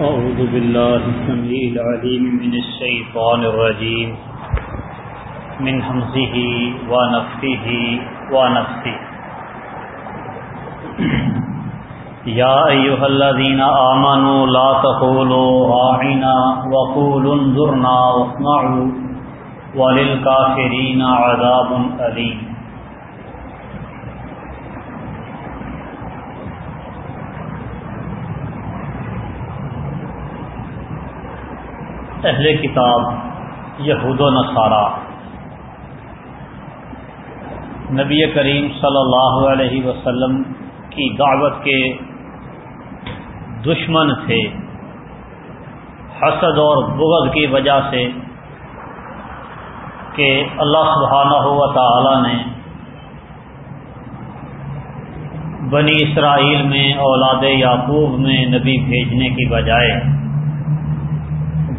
أعوذ بالله السميع العليم من الشيطان الرجيم. من همزه ونفخه ونفثه يا أيها الذين آمنوا لا تقولوا راعنا وقولوا انظرنا واسمعوا وللكافرين عذاب أليم. اہل کتاب، یہود و نصارہ۔ نبی کریم صلی اللہ علیہ وسلم کی دعوت کے دشمن تھے۔ حسد اور بغض کی وجہ سے کہ اللہ سبحانہ ہوا تعالی نے بنی اسرائیل میں اولاد یعقوب میں نبی بھیجنے کی بجائے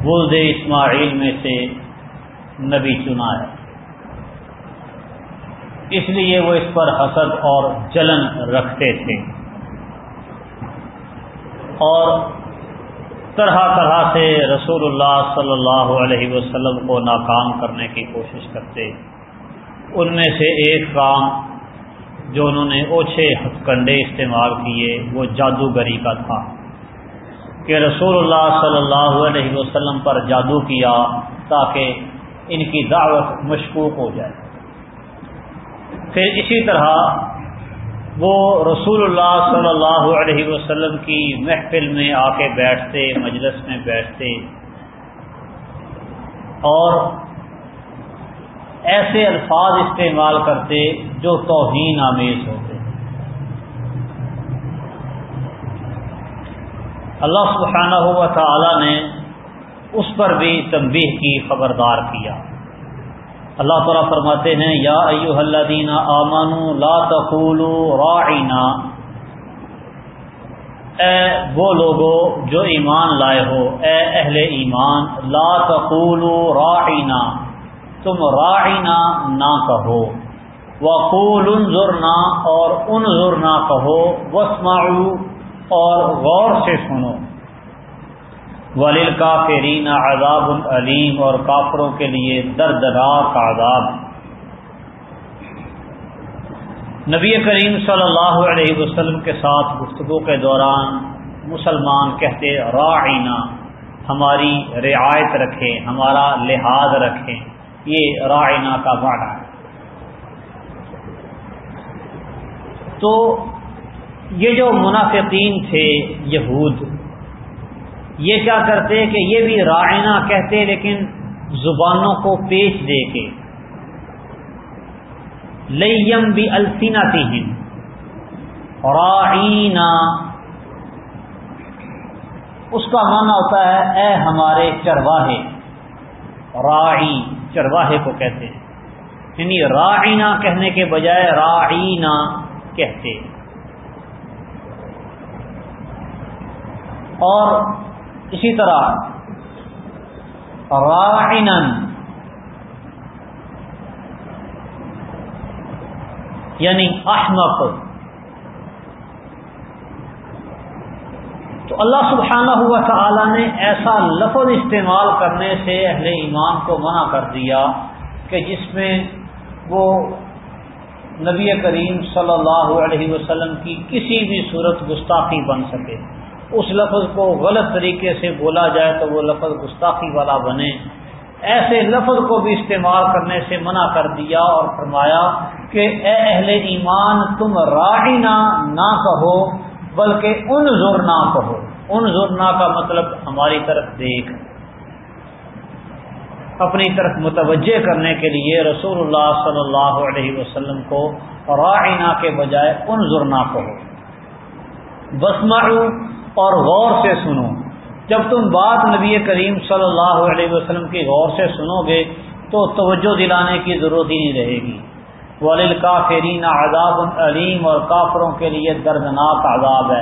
بلد اسماعیل میں سے نبی چنا ہے۔ اس لیے وہ اس پر حسد اور جلن رکھتے تھے۔ اور طرح طرح سے رسول اللہ صلی اللہ علیہ وسلم کو ناکام کرنے کی کوشش کرتے۔ ان میں سے ایک کام جو انہوں نے اوچھے ہتھ کنڈے استعمال کیے، وہ جادوگری کا تھا۔ کہ رسول اللہ صلی اللہ علیہ وسلم پر جادو کیا تاکہ ان کی دعوت مشکوک ہو جائے۔ پھر اسی طرح وہ رسول اللہ صلی اللہ علیہ وسلم کی محفل میں آ کے بیٹھتے، مجلس میں بیٹھتے۔ اور ایسے الفاظ استعمال کرتے جو توہین آمیز ہوتے۔ اللہ سبحانہ ہوا تعالی نے اس پر بھی تنبیہ کی، خبردار کیا۔ اللہ تعالیٰ فرماتے ہیں، یا ایو الذین آمنوا لا تقولوا راعنا۔ اے وہ لوگو جو ایمان لائے ہو، اے اہل ایمان، لا تقولوا راعنا۔ تم راعنا نہ کہو۔ وقول انظرنا اور انظرنا کہو۔ واسمعوا۔ اور غور سے سنو۔ ولیل کافرین عذاب العلیم اور کافروں کے لیے دردناک عذاب۔ نبی کریم صلی اللہ علیہ وسلم کے ساتھ گفتگو کے دوران مسلمان کہتے راعینہ ہماری رعایت رکھیں، ہمارا لحاظ رکھیں۔ یہ رائنا کا معنی ہے۔ تو یہ جو منافقین تھے یہود، یہ کیا کرتے کہ یہ بھی رائنا کہتے لیکن زبانوں کو پیش دے کے لیم بھی الفینا تین رائنا اس کا معنی ہوتا ہے، اے ہمارے چرواہے، راعی، چرواہے کو کہتے ہیں۔ یعنی رائنا کہنے کے بجائے رائنا کہتے اور اسی طرح رائن یعنی احمق تو اللہ سبحانہ ہوا تعالی نے ایسا لفظ استعمال کرنے سے اہل ایمان کو منع کر دیا کہ جس میں وہ نبی کریم صلی اللہ علیہ وسلم کی کسی بھی صورت گستاخی بن سکے۔ اس لفظ کو غلط طریقے سے بولا جائے تو وہ لفظ گستاخی والا بنے۔ ایسے لفظ کو بھی استعمال کرنے سے منع کر دیا اور فرمایا کہ اے اہل ایمان، تم راہینا نہ کہو، بلکہ ان زور کہو۔ ان زورنا کا مطلب ہماری طرف دیکھ۔ اپنی طرف متوجہ کرنے کے لیے رسول اللہ صلی اللہ علیہ وسلم کو رائنا کے بجائے ان زرنا کہو۔ بسمعو اور غور سے سنو۔ جب تم بات نبی کریم صلی اللہ علیہ وسلم کی غور سے سنو گے تو توجہ دلانے کی ضرورت ہی نہیں رہے گی۔ ولیل کافرین عذاب علیم اور کافروں کے لیے دردناک عذاب ہے۔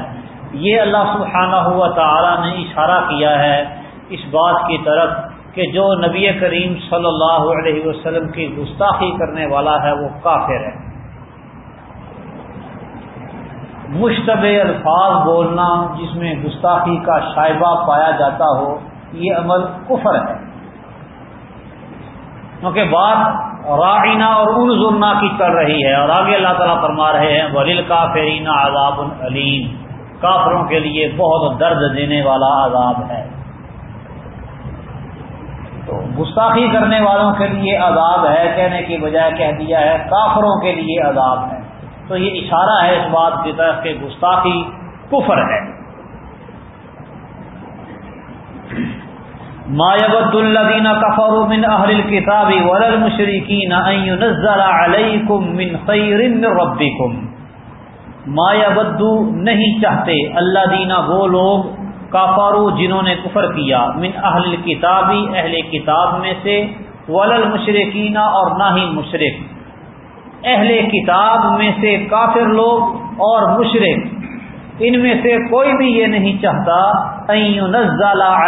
یہ اللہ سبحانہ ہوا تعالی نے اشارہ کیا ہے اس بات کی طرف کہ جو نبی کریم صلی اللہ علیہ وسلم کی گستاخی کرنے والا ہے وہ کافر ہے۔ مشتبہ الفاظ بولنا جس میں گستاخی کا شائبہ پایا جاتا ہو، یہ عمل کفر ہے۔ کیونکہ بات رائنا اور ان کی کر رہی ہے اور آگے اللہ تعالیٰ فرما رہے ہیں ولیل کا فیرینا عذاب العلیم کافروں کے لیے بہت درد دینے والا عذاب ہے۔ تو گستاخی کرنے والوں کے لیے عذاب ہے، کہنے کی بجائے کہہ دیا ہے، کافروں کے لیے عذاب ہے۔ تو یہ اشارہ ہے اس بات کی طرف کہ گستاخی کفر ہے۔ مایبد الدین کفر من اہل کتابی ورل مشرقین علیکم من مایا بدو نہیں چاہتے اللہ دینا وہ لوگ کافارو جنہوں نے کفر کیا من اہل کتابی اہل کتاب میں سے ولل مشرقینہ اور نہ ہی مشرق اہل کتاب میں سے کافر لوگ اور مشرق ان میں سے کوئی بھی یہ نہیں چاہتا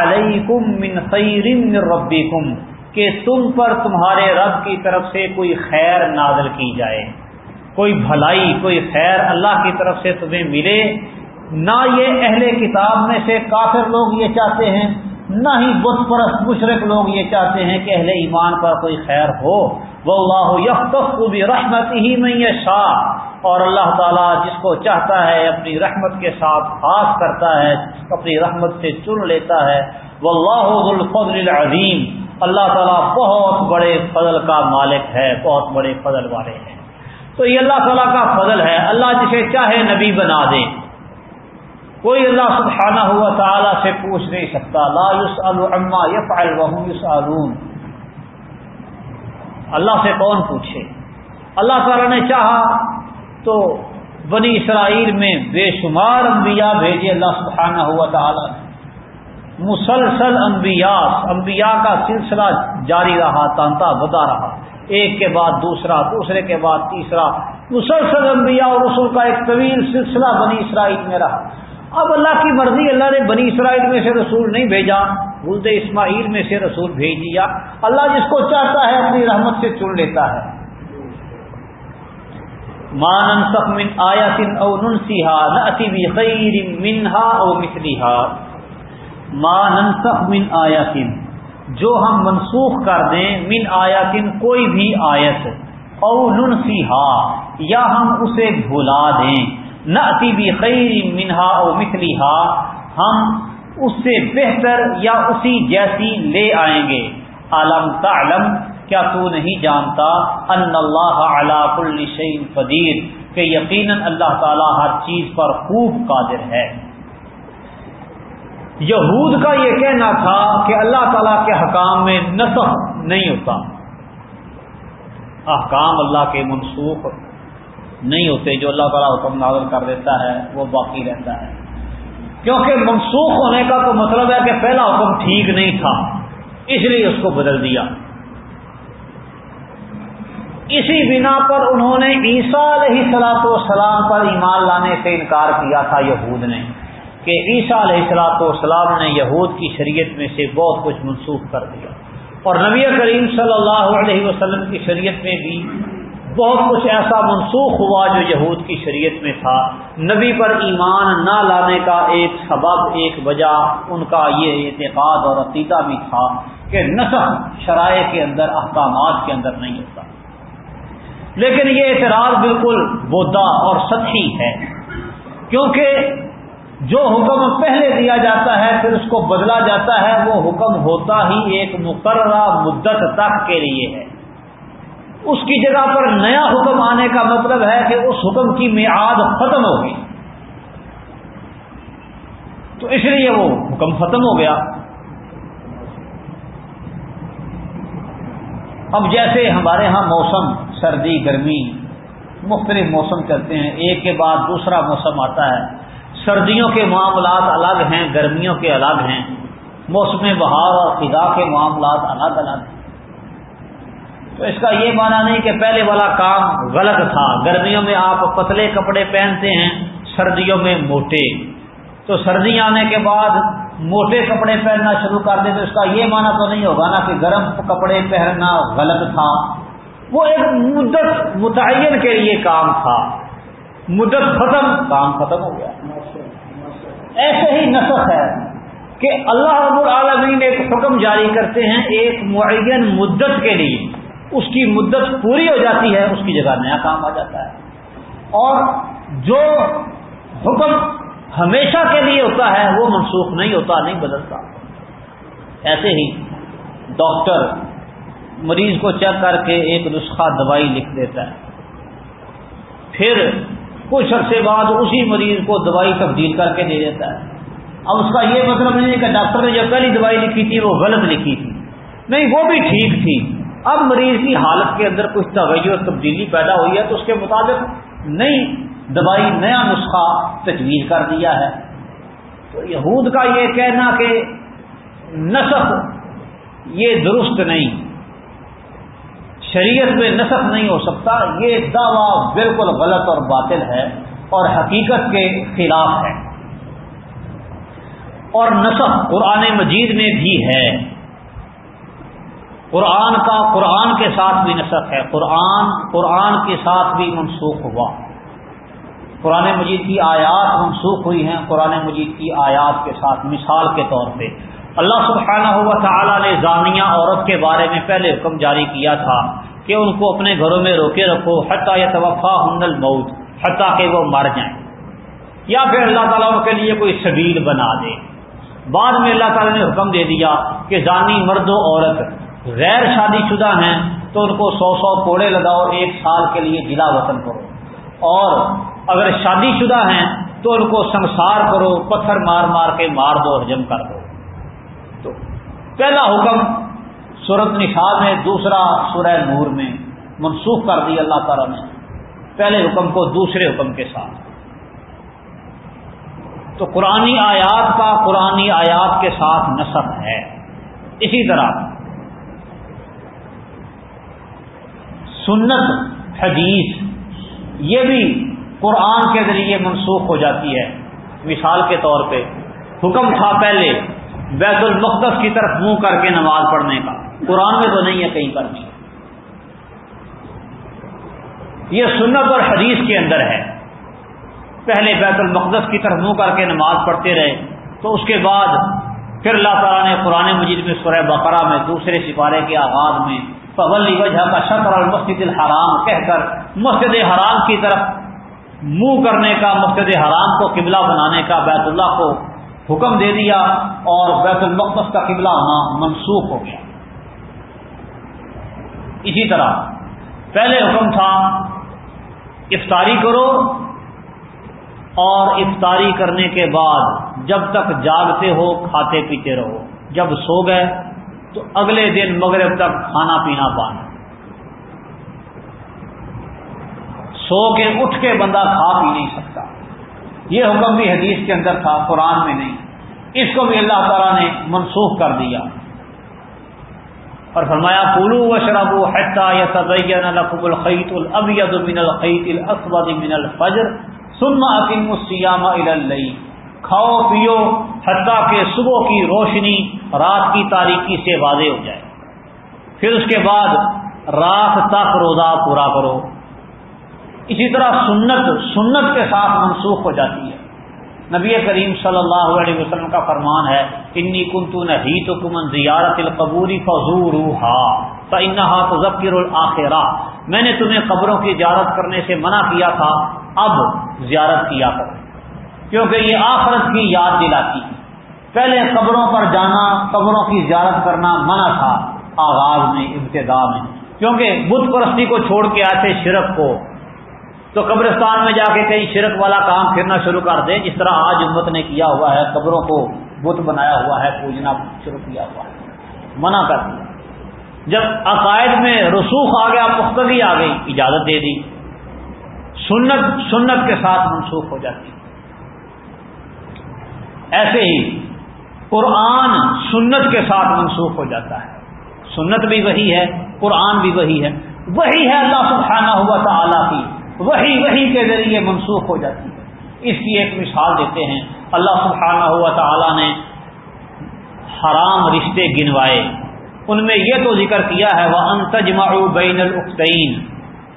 علیکم من خیر من ربکم کہ تم پر تمہارے رب کی طرف سے کوئی خیر نازل کی جائے۔ کوئی بھلائی، کوئی خیر اللہ کی طرف سے تمہیں ملے۔ نہ یہ اہل کتاب میں سے کافر لوگ یہ چاہتے ہیں، نہ ہی بت پرست مشرق لوگ یہ چاہتے ہیں کہ اہل ایمان پر کوئی خیر ہو۔ وہ اللہ یخ رحمت ہی میں یہ شاہ اور اللہ تعالیٰ جس کو چاہتا ہے اپنی رحمت کے ساتھ خاص کرتا ہے، اپنی رحمت سے چن لیتا ہے۔ وہ اللہ الفضل العظیم۔ اللہ تعالیٰ بہت بڑے فضل کا مالک ہے، بہت بڑے فضل والے ہیں۔ تو یہ اللہ تعالیٰ کا فضل ہے۔ اللہ جسے چاہے نبی بنا دے۔ کوئی اللہ سبحانہ ہوا تعالیٰ سے پوچھ نہیں سکتا۔ لا عما یفعل وهم يسألون اللہ سے کون پوچھے؟ اللہ تعالیٰ نے چاہا تو بنی اسرائیل میں بے شمار انبیاء بھیجے اللہ سبحانہ ہوا تعالیٰ نے۔ مسلسل انبیاء انبیاء کا سلسلہ جاری رہا، تانتا بدا رہا۔ ایک کے بعد دوسرا، دوسرے کے بعد تیسرا۔ مسلسل انبیاء اور رسول کا ایک طویل سلسلہ بنی اسرائیل میں رہا۔ اب اللہ کی مرضی اللہ نے بنی اسرائیل میں سے رسول نہیں بھیجا ولد اسماعیل میں سے رسول بھیج دیا۔ اللہ جس کو چاہتا ہے اپنی رحمت سے چن لیتا ہے۔ مانن من آیا سن او ننسیحا خیر منہا او مسلیحا مانن من آیا سن جو ہم منسوخ کر دیں من آیاتن کوئی بھی آیت، او ننسیحا یا ہم اسے بھلا دیں۔ نہ اتی خیر منہا او مثلیحا ہم اس سے بہتر یا اسی جیسی لے آئیں گے۔ عالم تعلم؟ کیا تو نہیں جانتا؟ ان اللہ علا کل شعین قدیر کہ یقیناً اللہ تعالی ہر چیز پر خوب قادر ہے۔ یہود کا یہ کہنا تھا کہ اللہ تعالیٰ کے حکام میں نسخ نہیں ہوتا۔ احکام اللہ کے منسوخ نہیں ہوتے، جو اللہ تعالیٰ حکم نازل کر دیتا ہے، وہ باقی رہتا ہے۔ کیونکہ منسوخ ہونے کا تو مطلب ہے کہ پہلا حکم ٹھیک نہیں تھا، اس لیے اس کو بدل دیا۔ اسی بنا پر انہوں نے عیسیٰ علیہ سلاط و سلام پر ایمان لانے سے انکار کیا تھا یہود نے، کہ عیسیٰ علیہ السلاط والسلام نے یہود کی شریعت میں سے بہت کچھ منسوخ کر دیا۔ اور نبی کریم صلی اللہ علیہ وسلم کی شریعت میں بھی بہت کچھ ایسا منسوخ ہوا جو یہود کی شریعت میں تھا۔ نبی پر ایمان نہ لانے کا ایک سبب، ایک وجہ ان کا یہ اعتقاد اور عقیدہ بھی تھا کہ نسخ شرائع کے اندر، احکامات کے اندر نہیں ہوتا۔ لیکن یہ اعتراض بالکل بودا اور سچی ہے۔ کیونکہ جو حکم پہلے دیا جاتا ہے، پھر اس کو بدلا جاتا ہے، وہ حکم ہوتا ہی ایک مقررہ مدت تک کے لیے ہے۔ اس کی جگہ پر نیا حکم آنے کا مطلب ہے کہ اس حکم کی میعاد ختم ہوگی تو اس لیے وہ حکم ختم ہو گیا۔ اب جیسے ہمارے ہاں موسم، سردی، گرمی، مختلف موسم چلتے ہیں، ایک کے بعد دوسرا موسم آتا ہے۔ سردیوں کے معاملات الگ ہیں، گرمیوں کے الگ ہیں۔ موسم بہار اور خدا کے معاملات الگ الگ ہیں۔ تو اس کا یہ معنی نہیں کہ پہلے والا کام غلط تھا۔ گرمیوں میں آپ پتلے کپڑے پہنتے ہیں، سردیوں میں موٹے۔ تو سردی آنے کے بعد موٹے کپڑے پہننا شروع کر دیں تو اس کا یہ معنی تو نہیں ہوگا نا کہ گرم کپڑے پہننا غلط تھا۔ وہ ایک مدت متعین کے لیے کام تھا۔ مدت ختم، کام ختم ہو گیا۔ ایسے ہی نسخ ہے کہ اللہ رب العالمین ایک حکم جاری کرتے ہیں، ایک معین مدت کے لیے۔ اس کی مدت پوری ہو جاتی ہے، اس کی جگہ نیا کام آ جاتا ہے۔ اور جو حکم ہمیشہ کے لیے ہوتا ہے، وہ منسوخ نہیں ہوتا، نہیں بدلتا۔ ایسے ہی ڈاکٹر مریض کو چیک کر کے ایک نسخہ دوائی لکھ دیتا ہے۔ پھر کچھ عرصے بعد اسی مریض کو دوائی تبدیل کر کے دے دیتا ہے۔ اب اس کا یہ مطلب نہیں ہے کہ ڈاکٹر نے جو پہلی دوائی لکھی تھی، وہ غلط لکھی تھی۔ نہیں، وہ بھی ٹھیک تھی۔ اب مریض کی حالت کے اندر کچھ توجہ اور تبدیلی پیدا ہوئی ہے تو اس کے مطابق نئی دوائی نیا نسخہ تجویز کر دیا ہے۔ تو یہود کا یہ کہنا کہ نسخ یہ درست نہیں۔ شریعت میں نسخ نہیں ہو سکتا، یہ دعویٰ بالکل غلط اور باطل ہے اور حقیقت کے خلاف ہے۔ اور نسخ قرآن مجید میں بھی ہے۔ قرآن کا قرآن کے ساتھ بھی نسخ ہے۔ قرآن قرآن کے ساتھ بھی منسوخ ہوا۔ قرآن مجید کی آیات منسوخ ہوئی ہیں۔ قرآن مجید کی آیات کے ساتھ مثال کے طور پہ اللہ سبحانہ ہوا تعالیٰ نے زانیہ عورت کے بارے میں پہلے حکم جاری کیا تھا کہ ان کو اپنے گھروں میں روکے رکھو، حتیٰ یا توفا ہند الموت، حتیٰ کہ وہ مر جائیں۔ یا پھر اللہ تعالیٰ کے لیے کوئی سبیل بنا دے۔ بعد میں اللہ تعالیٰ نے حکم دے دیا کہ زانی مرد و عورت غیر شادی شدہ ہیں تو ان کو سو سو کوڑے لگاؤ ایک سال کے لیے جلا وطن کرو۔ اور اگر شادی شدہ ہیں تو ان کو سنسار کرو، پتھر مار مار کے مار دو اور جم کر دو۔ تو پہلا حکم صورت نشاد میں، دوسرا سورہ نور میں منسوخ کر دی اللہ تعالیٰ نے۔ پہلے حکم کو دوسرے حکم کے ساتھ۔ تو قرآن آیات کا قرآن آیات کے ساتھ نصب ہے۔ اسی طرح سنت، حدیث، یہ بھی قرآن کے ذریعے منسوخ ہو جاتی ہے۔ مثال کے طور پہ، حکم تھا پہلے بیت المقدس کی طرف منہ کر کے نماز پڑھنے کا۔ قرآن میں تو نہیں ہے کہیں پر بھی۔ یہ سنت اور حدیث کے اندر ہے۔ پہلے بیت المقدس کی طرف منہ کر کے نماز پڑھتے رہے، تو اس کے بعد پھر اللہ تعالیٰ نے قرآن مجید میں سورہ بقرہ میں دوسرے سپارے کے آغاز میں پبلی وجہ کا شطر المسد الحرام کہہ کر مسجد حرام کی طرف منہ کرنے کا، مسجد حرام کو قبلہ بنانے کا، بیت اللہ کو حکم دے دیا اور بیت المقدس کا قبلہ ہونا منسوخ ہو گیا۔ اسی طرح پہلے حکم تھا، افطاری کرو اور افطاری کرنے کے بعد جب تک جاگتے ہو، کھاتے پیتے رہو، جب سو گئے تو اگلے دن مغرب تک کھانا پینا پانا سو کے اٹھ کے بندہ کھا پی نہیں سکتا۔ یہ حکم بھی حدیث کے اندر تھا، قرآن میں نہیں۔ اس کو بھی اللہ تعالیٰ نے منسوخ کر دیا۔ اور فرمایا پولو و شراب حتا یا سبین القب الخیت الابید من الخیت الاسود من الفجر ثم اقیم السیام الی کھاؤ پیو، حتیٰ کہ صبح کی روشنی رات کی تاریکی سے واضح ہو جائے۔ پھر اس کے بعد رات تک روزہ پورا کرو۔ اسی طرح سنت سنت کے ساتھ منسوخ ہو جاتی ہے۔ نبی کریم صلی اللہ علیہ وسلم کا فرمان ہے، انی کنتو نہی تو کمن زیارت القبوری فضور انہا تو ذکر الآخرہ۔ میں نے تمہیں قبروں کی زیارت کرنے سے منع کیا تھا، اب زیارت کیا کر کیونکہ یہ آخرت کی یاد دلاتی پہلے قبروں پر جانا، قبروں کی زیارت کرنا منع تھا، آغاز میں، ابتدا میں۔ کیونکہ بت پرستی کو چھوڑ کے آتے شرک کو۔ تو قبرستان میں جا کے کہیں شرک والا کام پھرنا شروع کر دیں۔ جس طرح آج امت نے کیا ہوا ہے، قبروں کو بت بنایا ہوا ہے، پوجنا شروع کیا ہوا ہے۔ منع کر دیا۔ جب عقائد میں رسوخ آ گیا، پختگی آ گئی، اجازت دے دی۔ سنت سنت کے ساتھ منسوخ ہو جاتی۔ ایسے ہی قرآن سنت کے ساتھ منسوخ ہو جاتا ہے۔ سنت بھی وہی ہے، قرآن بھی وہی ہے۔ وہی ہے اللہ سبحانہ ہوا تعالیٰ کی۔ وہی وہی کے ذریعے منسوخ ہو جاتی ہے۔ اس کی ایک مثال دیتے ہیں۔ اللہ سبحانہ ہوا تعالیٰ نے حرام رشتے گنوائے۔ ان میں یہ تو ذکر کیا ہے وہ انتجما بین الختعین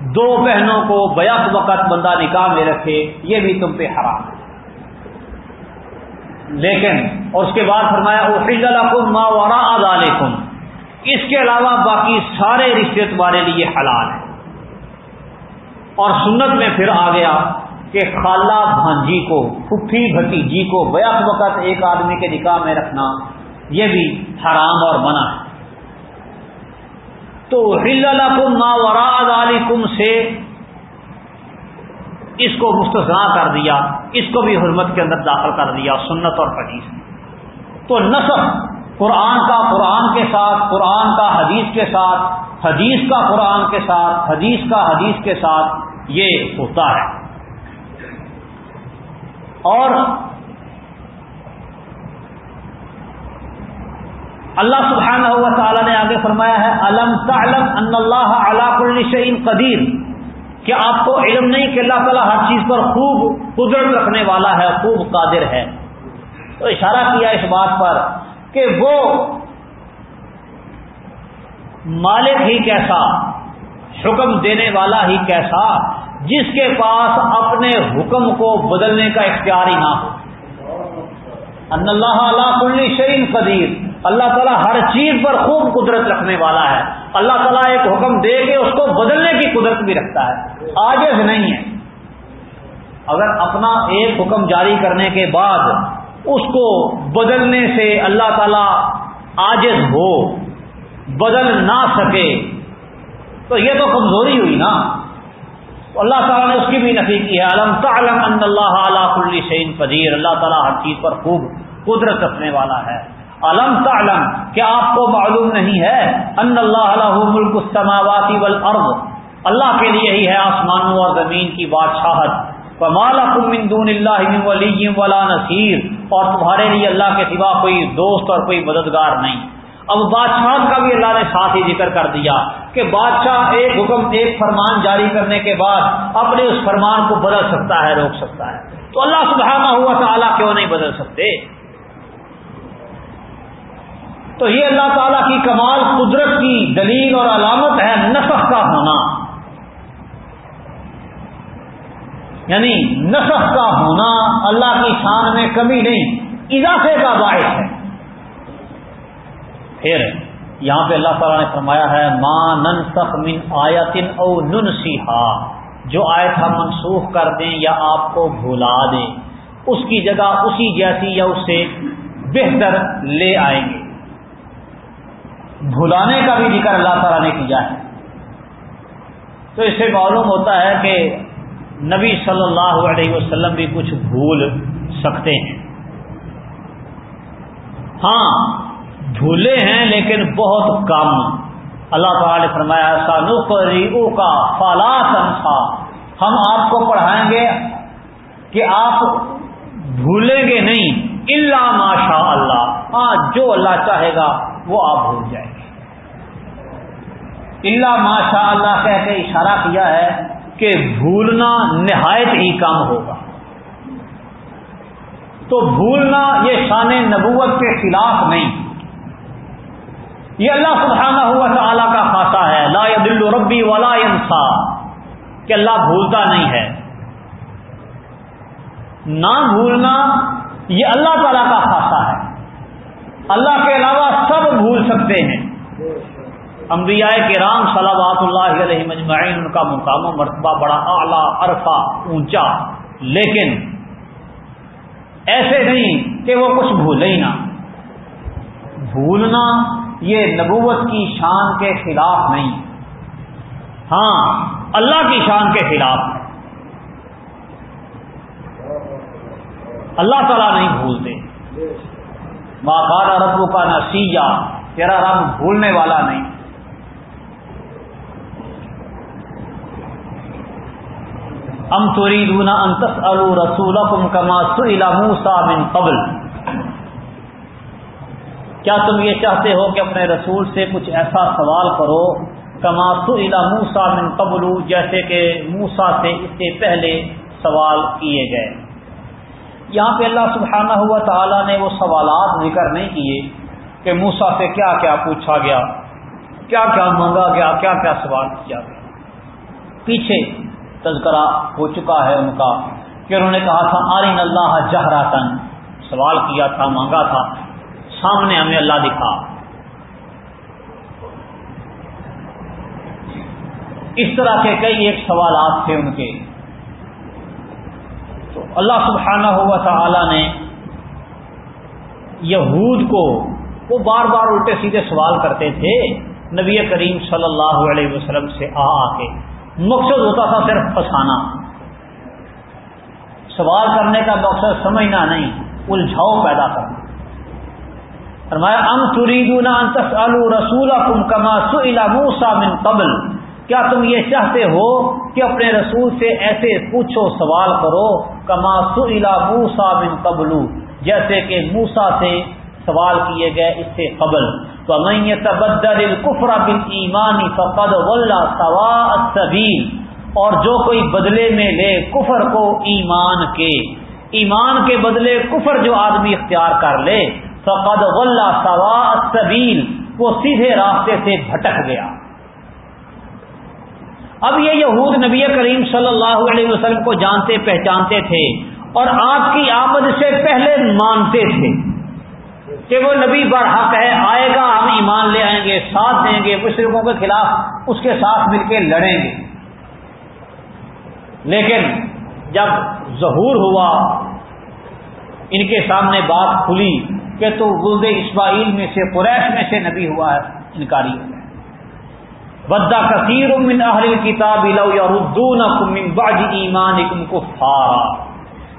دو بہنوں کو بیک وقت بندہ نکاح میں رکھے، یہ بھی تم پہ حرام ہے۔ لیکن اور اس کے بعد فرمایا وہ فض ما ورا علیکم اس کے علاوہ باقی سارے رشتے تمہارے لیے حلال ہیں۔ اور سنت میں پھر آ گیا کہ خالہ بھانجی کو پھپھی بھتیجی کو بیک وقت ایک آدمی کے نکاح میں رکھنا، یہ بھی حرام اور منع ہے۔ تو ہل ما وراد علیکم سے اس کو مستثنا کر دیا، اس کو بھی حرمت کے اندر داخل کر دیا، سنت اور حدیث۔ تو نصب قرآن کا قرآن کے ساتھ، قرآن کا حدیث کے ساتھ، حدیث کا قرآن کے ساتھ، حدیث کا حدیث کے ساتھ یہ ہوتا ہے۔ اور اللہ سبحانہ ہوا تعالیٰ نے آگے فرمایا ہے علم تعلم ان اللہ علا کل شعین قدیر؟ کہ آپ کو علم نہیں کہ اللہ تعالیٰ ہر چیز پر خوب قدرت رکھنے والا ہے، خوب قادر ہے۔ تو اشارہ کیا اس بات پر کہ وہ مالک ہی کیسا، حکم دینے والا ہی کیسا، جس کے پاس اپنے حکم کو بدلنے کا اختیار ہی نہ ہو۔ ان اللہ علیہ کل شعین قدیر، اللہ تعالیٰ ہر چیز پر خوب قدرت رکھنے والا ہے۔ اللہ تعالیٰ ایک حکم دے کے اس کو بدلنے کی قدرت بھی رکھتا ہے۔ آگے سے نہیں ہے۔ اگر اپنا ایک حکم جاری کرنے کے بعد اس کو بدلنے سے اللہ تعالیٰ آجز ہو، بدل نہ سکے، تو یہ تو کمزوری ہوئی نا۔ اللہ تعالیٰ نے اس کی بھی نفی کی ہے۔ علم تعلم ان اللہ علیہ کل شعین پذیر اللہ تعالیٰ ہر چیز پر خوب قدرت رکھنے والا ہے۔ علم تعلم کیا آپ کو معلوم نہیں ہے ان اللہ علیہ ملک السماواتی والارض۔ اللہ کے لیے ہی ہے آسمانوں اور زمین کی بادشاہت۔ من دون اللہ ولی ولا نصیر اور تمہارے لیے اللہ کے سوا کوئی دوست اور کوئی مددگار نہیں۔ اب بادشاہ کا بھی اللہ نے ساتھ ہی ذکر کر دیا کہ بادشاہ ایک حکم، ایک فرمان جاری کرنے کے بعد اپنے اس فرمان کو بدل سکتا ہے، روک سکتا ہے۔ تو اللہ سبحانہ ہوا تعالیٰ کیوں نہیں بدل سکتے؟ تو یہ اللہ تعالیٰ کی کمال، قدرت کی دلیل اور علامت ہے نصف کا ہونا۔ یعنی نصف کا ہونا اللہ کی شان میں کمی نہیں، اضافے کا باعث ہے۔ پھر یہاں پہ اللہ تعالیٰ نے فرمایا ہے ماں نن سخ من آیتن او نن جو آیت ہم منسوخ کر دیں یا آپ کو بھولا دیں، اس کی جگہ اسی جیسی یا اس سے بہتر لے آئیں گے۔ بھلانے کا بھی ذکر اللہ تعالیٰ نے کیا ہے۔ تو اس سے معلوم ہوتا ہے کہ نبی صلی اللہ علیہ وسلم بھی کچھ بھول سکتے ہیں۔ ہاں بھولے ہیں لیکن بہت کم۔ اللہ تعالیٰ نے فرمایا سانو کا فالا سنسا ہم آپ کو پڑھائیں گے کہ آپ بھولیں گے نہیں اللہ ماشاء اللہ۔ ہاں جو اللہ چاہے گا، وہ آپ بھول جائیں گے۔ اللہ ماشاء اللہ کہہ کے اشارہ کیا ہے کہ بھولنا نہایت ہی کم ہوگا۔ تو بھولنا یہ شان نبوت کے خلاف نہیں۔ یہ اللہ سبحانہ ہوا تعالیٰ کا خاصہ ہے۔ لا دل ربی ولا انسا کہ اللہ بھولتا نہیں ہے۔ نہ بھولنا یہ اللہ تعالیٰ کا خاصہ ہے۔ اللہ کے علاوہ سب بھول سکتے ہیں۔ انبیاء کے رام اللہ علیہ مجمعین، ان کا مقام و مرتبہ بڑا اعلیٰ، عرفہ، اونچا، لیکن ایسے نہیں کہ وہ کچھ بھولے ہی نہ۔ بھولنا یہ نبوت کی شان کے خلاف نہیں۔ ہاں اللہ کی شان کے خلاف۔ ہے اللہ تعالیٰ نہیں بھولتے۔ ماں ربو کا نسیجا، تیرا رب بھولنے والا نہیں۔ ام توری دونا انتس الو رسول کما موسا من قبل۔ کیا تم یہ چاہتے ہو کہ اپنے رسول سے کچھ ایسا سوال کرو؟ کما سلا موسا من قبل، جیسے کہ موسا سے اس سے پہلے سوال کیے گئے۔ یہاں پہ اللہ سبحانہ ہوا تعالیٰ نے وہ سوالات ذکر نہیں کیے کہ موسا سے کیا کیا پوچھا گیا، کیا کیا مانگا گیا، کیا کیا سوال کیا گیا۔ پیچھے تذکرہ ہو چکا ہے ان کا کہ انہوں نے کہا تھا، آرین اللہ جہراتن سوال کیا تھا، مانگا تھا۔ سامنے ہمیں اللہ دکھا۔ اس طرح کے کئی ایک سوالات تھے ان کے۔ تو اللہ سبحانہ ہوا تھا نے یہود کو، وہ بار بار الٹے سیدھے سوال کرتے تھے، نبی کریم صلی اللہ علیہ وسلم سے آ آ کے۔ مقصد ہوتا تھا صرف پھنسانا سوال کرنے کا مقصد سمجھنا نہیں، الجھاؤ پیدا کرنا۔ فرمایا، ام تریدون ان تسالوا رسولکم کما سئل موسی من قبل؟ کیا تم یہ چاہتے ہو کہ اپنے رسول سے ایسے پوچھو، سوال کرو؟ کما سئل موسی من قبل، جیسے کہ موسا سے سوال کیے گئے اس سے قبل۔ تو میں تبدل الکفر بن ایمانی فقد ولہ سوا السبیل اور جو کوئی بدلے میں لے کفر کو ایمان کے ایمان کے بدلے کفر جو آدمی اختیار کر لے، فقد ولہ سوا السبیل وہ سیدھے راستے سے بھٹک گیا۔ اب یہ یہود نبی کریم صلی اللہ علیہ وسلم کو جانتے پہچانتے تھے اور آپ کی آمد سے پہلے مانتے تھے۔ کہ وہ نبی بر حق ہے، آئے گا، ہم ایمان لے آئیں گے، ساتھ دیں گے مشرقوں کے خلاف اس کے ساتھ مل کے لڑیں گے۔ لیکن جب ظہور ہوا، ان کے سامنے بات کھلی کہ تو گلد اسماعیل میں سے، قریش میں سے نبی ہوا ہے، انکاری ہو بدا کثیر من اہل کتاب لو یا ردون باج ایمان کو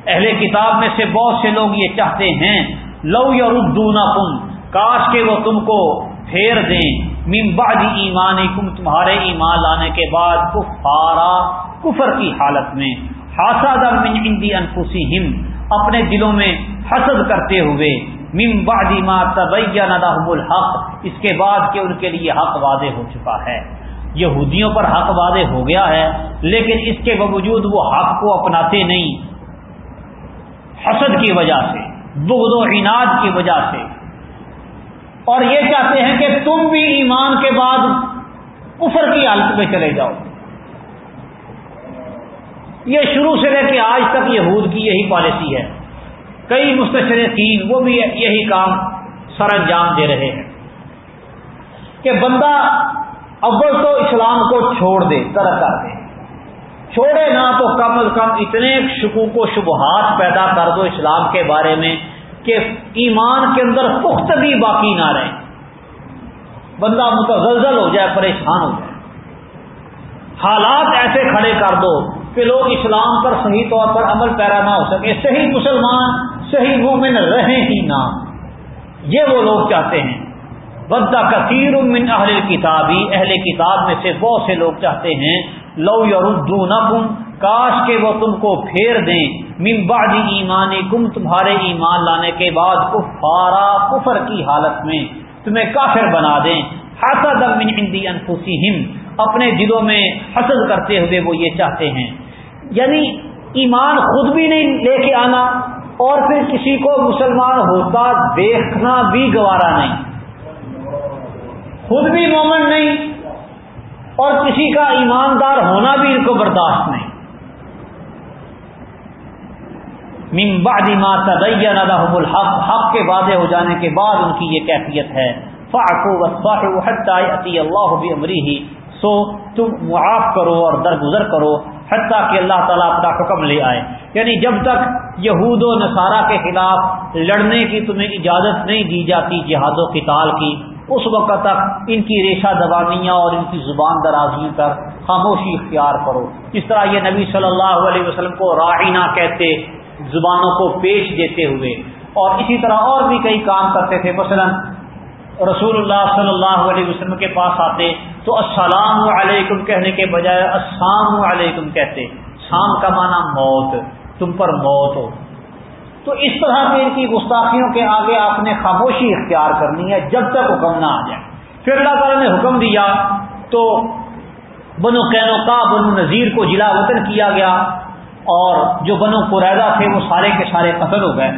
اہل کتاب میں سے بہت سے لوگ یہ چاہتے ہیں لو یا ردون کاش کے وہ تم کو پھیر دیں۔ ممباجی ایمان تمہارے ایمان لانے کے بعد کفارا، کفر کی حالت میں۔ حاصل من اندی انفسی اپنے دلوں میں حسد کرتے ہوئے۔ مم بادی ما تبین الحق، اس کے بعد کہ ان کے لیے حق واضح ہو چکا ہے۔ یہودیوں پر حق واضح ہو گیا ہے، لیکن اس کے باوجود وہ حق کو اپناتے نہیں۔ حسد کی وجہ سے۔ بغض و عناد کی وجہ سے۔ اور یہ چاہتے ہیں کہ تم بھی ایمان کے بعد کفر کی حالت میں چلے جاؤ۔ یہ شروع سے لے کے آج تک یہود کی یہی پالیسی ہے۔ کئی مستشرقین وہ بھی یہی کام سر انجام دے رہے ہیں۔ کہ بندہ اول تو اسلام کو چھوڑ دے ترک کر دے۔ چھوڑے نہ تو کم از کم اتنے شکوک و شبہات پیدا کر دو اسلام کے بارے میں کہ ایمان کے اندر پختگی باقی نہ رہے۔ بندہ متزلزل ہو جائے، پریشان ہو جائے۔ حالات ایسے کھڑے کر دو کہ لوگ اسلام پر صحیح طور پر عمل پیرا نہ ہو سکے۔ صحیح مسلمان، صحیح مومن رہیں ہی نہ۔ یہ وہ لوگ چاہتے ہیں۔ بدہ کثیر من اہل کتابی اہل کتاب میں سے بہت سے لوگ چاہتے ہیں لو یور کاش کے وہ تم کو پھیر دیں۔ من بعد ایمان کم تمہارے ایمان لانے کے بعد کفارا، کفر کی حالت میں تمہیں کافر بنا دیں۔ حسد من عندی انفسہم۔ اپنے دلوں میں حسد کرتے ہوئے وہ یہ چاہتے ہیں۔ یعنی ایمان خود بھی نہیں لے کے آنا اور پھر کسی کو مسلمان ہوتا دیکھنا بھی گوارا نہیں۔ خود بھی مومن نہیں اور کسی کا ایماندار ہونا بھی ان کو برداشت نہیں۔ ما تبین لهم الحق، حق کے واضح ہو جانے کے بعد ان کی یہ کیفیت ہے۔ اللہ بھی امری ہی سو تم معاف کرو اور درگزر کرو حتیٰ کہ اللہ تعالیٰ اپنا حکم لے آئے۔ یعنی جب تک یہود و نصارہ کے خلاف لڑنے کی تمہیں اجازت نہیں دی جاتی جہاد و قتال کی اس وقت تک ان کی ریشہ دبانیاں اور ان کی زبان درازی پر خاموشی اختیار کرو۔ اس طرح یہ نبی صلی اللہ علیہ وسلم کو رائنا کہتے، زبانوں کو پیش دیتے ہوئے۔ اور اسی طرح اور بھی کئی کام کرتے تھے۔ مثلا رسول اللہ صلی اللہ علیہ وسلم کے پاس آتے تو السلام علیکم کہنے کے بجائے السلام علیکم کہتے۔ شام کا معنی موت، تم پر موت ہو۔ تو اس طرح کے ان کی گستاخیوں کے آگے آپ نے خاموشی اختیار کرنی ہے جب تک حکم نہ آ جائے۔ پھر اللہ تعالیٰ نے حکم دیا تو بنو کینو کا بنو نذیر کو جلا وطن کیا گیا اور جو بنو قریدا تھے وہ سارے کے سارے قتل ہو گئے۔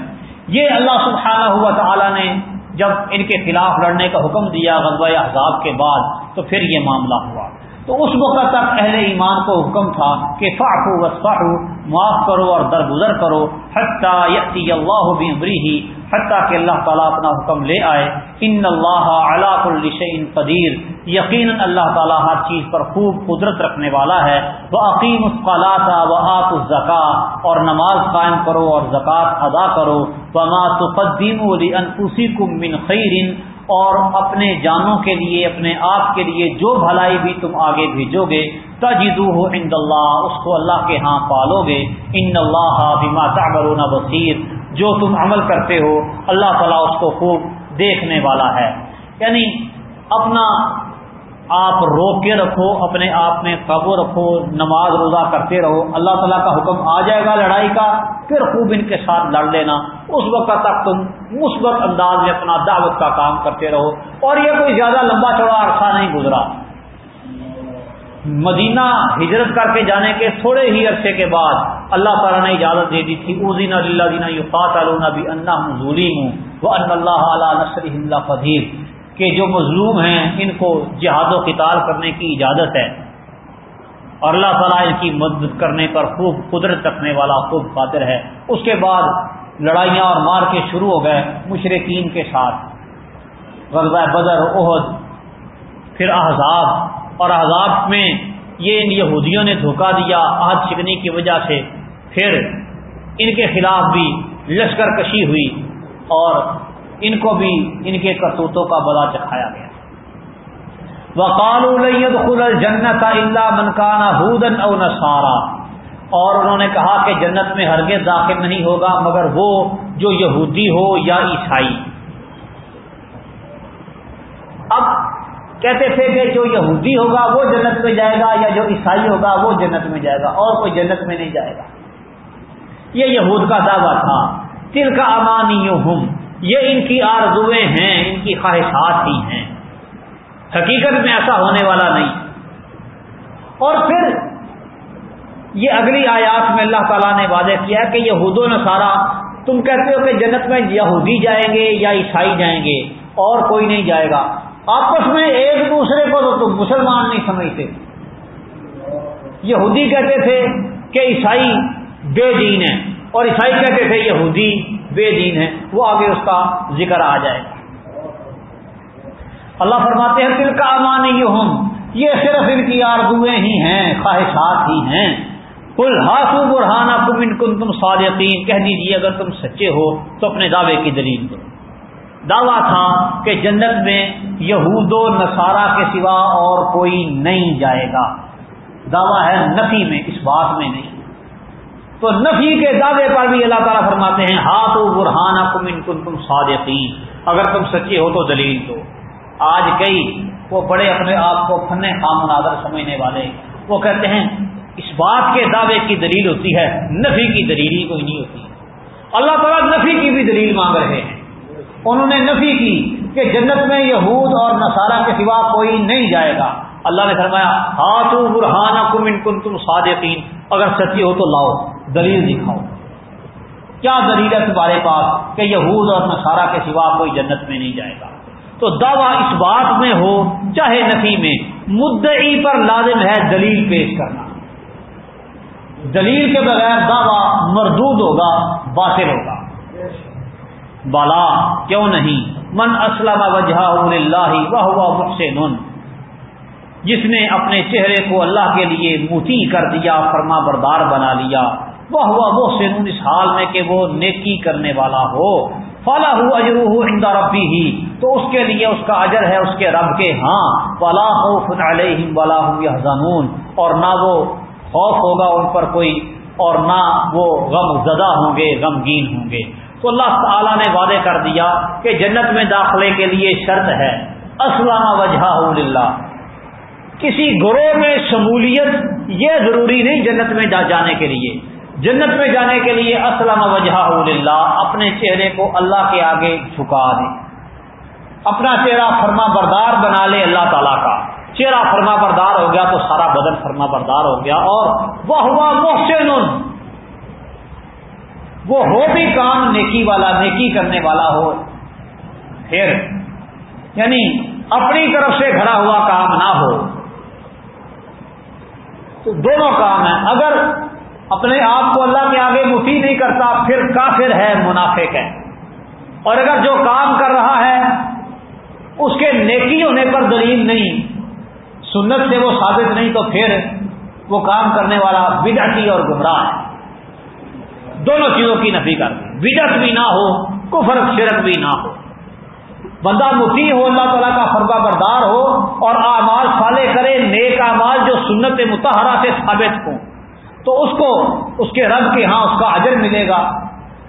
یہ اللہ سبحانہ ہوا تعالیٰ نے جب ان کے خلاف لڑنے کا حکم دیا غزوہ احزاب کے بعد تو پھر یہ معاملہ ہوا۔ تو اس وقت تک اہل ایمان کو حکم تھا کہ فاقو وسفاحو معاف کرو اور درگزر کرو، حتیٰ یتی اللہ بری ہی حتیٰ کہ اللہ تعالیٰ اپنا حکم لے آئے۔ ان اللہ علاق الشعین قدیر، یقیناً اللہ تعالیٰ ہر چیز پر خوب قدرت رکھنے والا ہے۔ وہ عقیم اسقالاتا و آت الزکا اور نماز قائم کرو اور زکوٰۃ ادا کرو۔ وما تقدیم انفسی من خیرن اور اپنے جانوں کے لیے، اپنے آپ کے لیے جو بھلائی بھی تم آگے بھیجو گے تجدو ہو اند اللہ، اس کو اللہ کے ہاں پالو گے ان اللہ بما تعملون بصیر۔ جو تم عمل کرتے ہو، اللہ تعالیٰ اس کو خوب دیکھنے والا ہے۔ یعنی اپنا آپ روک کے رکھو، اپنے آپ میں قابو رکھو، نماز روزہ کرتے رہو، اللہ تعالیٰ کا حکم آ جائے گا لڑائی کا، پھر خوب ان کے ساتھ لڑ لینا۔ اس وقت تک تم مثبت انداز میں اپنا دعوت کا کام کرتے رہو۔ اور یہ کوئی زیادہ لمبا چوڑا عرصہ نہیں گزرا۔ مدینہ ہجرت کر کے جانے کے تھوڑے ہی عرصے کے بعد اللہ تعالیٰ نے اجازت دے دی تھی ازین اللہ دینا یو فات بھی اللہ ظلم ہوں وہ اللہ علیہ نصر اللہ فدیر کہ جو مظلوم ہیں ان کو جہاد و قتال کرنے کی اجازت ہے۔ اور اللہ تعالیٰ ان کی مدد کرنے پر خوب قدرت رکھنے والا خوب قادر ہے۔ اس کے بعد لڑائیاں اور مار کے شروع ہو گئے مشرقین کے ساتھ۔ غزبۂ بدر عہد پھر احزاب۔ اور احزاب میں یہ ان یہودیوں نے دھوکہ دیا عہد شکنی کی وجہ سے۔ پھر ان کے خلاف بھی لشکر کشی ہوئی اور ان کو بھی ان کے کرتوتوں کا بلا چکھایا گیا۔ وقال جنت اللہ منکانہ ہودن او نسارا اور انہوں نے کہا کہ جنت میں ہرگز داخل نہیں ہوگا مگر وہ جو یہودی ہو یا عیسائی۔ اب کہتے تھے کہ جو یہودی ہوگا وہ جنت میں جائے گا یا جو عیسائی ہوگا وہ جنت میں جائے گا، اور کوئی جنت میں نہیں جائے گا۔ یہ یہود کا دعویٰ تھا۔ تل کا امانی ہوں یہ ان کی آرزویں ہیں، ان کی خواہشات ہی ہیں۔ حقیقت میں ایسا ہونے والا نہیں۔ اور پھر یہ اگلی آیات میں اللہ تعالیٰ نے واضح کیا کہ یہ و نصارہ، تم کہتے ہو کہ جنت میں یہودی جائیں گے یا عیسائی جائیں گے، اور کوئی نہیں جائے گا۔ آپس میں ایک دوسرے کو تو تم مسلمان نہیں سمجھتے۔ یہودی کہتے تھے کہ عیسائی بے دین ہے، اور عیسائی کہتے تھے یہودی بے دین ہے، وہ آگے اس کا ذکر آ جائے۔ گا اللہ فرماتے ہیں دل کا امان ہوں یہ صرف ان کی آردویں ہی ہیں، خواہشات ہی ہیں۔ کل ہاسو برہانہ کم ان کن تم صادقین، کہہ دیجیے اگر تم سچے ہو تو اپنے دعوے کی دلیل دو۔ دعویٰ تھا کہ جنت میں یہود و نصارہ کے سوا اور کوئی نہیں جائے گا۔ دعویٰ ہے نفی میں، اس بات میں نہیں۔ تو نفی کے دعوے پر بھی اللہ تعالیٰ فرماتے ہیں ہاتھ و برہانہ کم ان کن تم صادقین۔ اگر تم سچے ہو تو دلیل دو۔ آج کئی وہ بڑے اپنے آپ کو فن خام مناظر سمجھنے والے، وہ کہتے ہیں، اس بات کے دعوے کی دلیل ہوتی ہے، نفی کی دلیل ہی کوئی نہیں ہوتی۔ اللہ تعالیٰ نفی کی بھی دلیل مانگ رہے ہیں۔ انہوں نے نفی کی کہ جنت میں یہود اور نصارہ کے سوا کوئی نہیں جائے گا۔ اللہ نے فرمایا ہاتھ برہانہ کم ان کن تم صادقین۔ اگر سچی ہو تو لاؤ۔ دلیل دکھاؤ۔ کیا دلیل ہے تمہارے پاس کہ یہود اور نصارہ کے سوا کوئی جنت میں نہیں جائے گا؟ تو دعویٰ اس بات میں ہو، چاہے نفی میں، مدعی پر لازم ہے دلیل پیش کرنا۔ دلیل کے بغیر دعویٰ مردود ہوگا، باطل ہوگا۔ بالا، کیوں نہیں؟ من اسلم وجہ اللہ وہ ہوا محسن۔ جس نے اپنے چہرے کو اللہ کے لیے موتی کر دیا، فرما بردار بنا لیا وہ ہوا محسن اس حال میں کہ وہ نیکی کرنے والا ہو۔ فلا ہو اجرو ہو ربی ہی تو اس کے لیے اس کا اجر ہے اس کے رب کے۔ ہاں فلا ہو فن علیہم ولا ہوں اور نہ وہ خوف ہوگا ان پر کوئی، اور نہ وہ غم زدہ ہوں گے، غمگین ہوں گے۔ تو اللہ تعالیٰ نے وعدے کر دیا کہ جنت میں داخلے کے لیے شرط ہے۔ اسلام وجہ اللہ کسی گروہ میں شمولیت یہ ضروری نہیں جنت میں جانے کے لیے۔ جنت میں جانے کے لیے اسلم وجہ اللہ اپنے چہرے کو اللہ کے آگے جھکا دے اپنا چہرہ فرما بردار بنا لے اللہ تعالیٰ کا۔ چہرہ فرما بردار ہو گیا تو سارا بدن فرما بردار ہو گیا اور وہ ہوا محسن۔ وہ ہو بھی کام نیکی والا، نیکی کرنے والا ہو۔ پھر یعنی اپنی طرف سے کھڑا ہوا کام نہ ہو۔ تو دونوں کام ہیں۔ اگر اپنے آپ کو اللہ کے آگے مفی نہیں کرتا، پھر کافر ہے، منافق ہے۔ اور اگر جو کام کر رہا ہے، اس کے نیکی ہونے پر دلیل نہیں، سنت سے وہ ثابت نہیں، تو پھر وہ کام کرنے والا بدعتی اور گمراہ ہے۔ دونوں چیزوں کی نفی کر بدعت بھی نہ ہو، کفر، شرک بھی نہ ہو۔ بندہ مفی ہو، اللہ تعالیٰ کا فرقہ بردار ہو اور اعمال فالے کرے، نیک اعمال جو سنت متحرہ سے ثابت ہوں۔ تو اس کو اس کے رب کے ہاں اس کا اجر ملے گا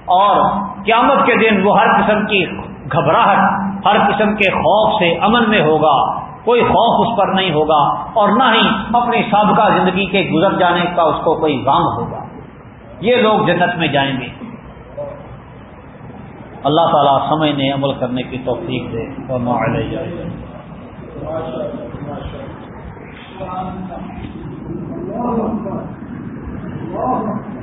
اور قیامت کے دن وہ ہر قسم کی گھبراہٹ، ہر قسم کے خوف سے امن میں ہوگا، کوئی خوف اس پر نہیں ہوگا اور نہ ہی اپنی سابقہ زندگی کے گزر جانے کا اس کو کوئی غام ہوگا۔ یہ لوگ جنت میں جائیں گے۔ اللہ تعالیٰ سمجھنے عمل کرنے کی توفیق دے۔ اور معاہلے اللہ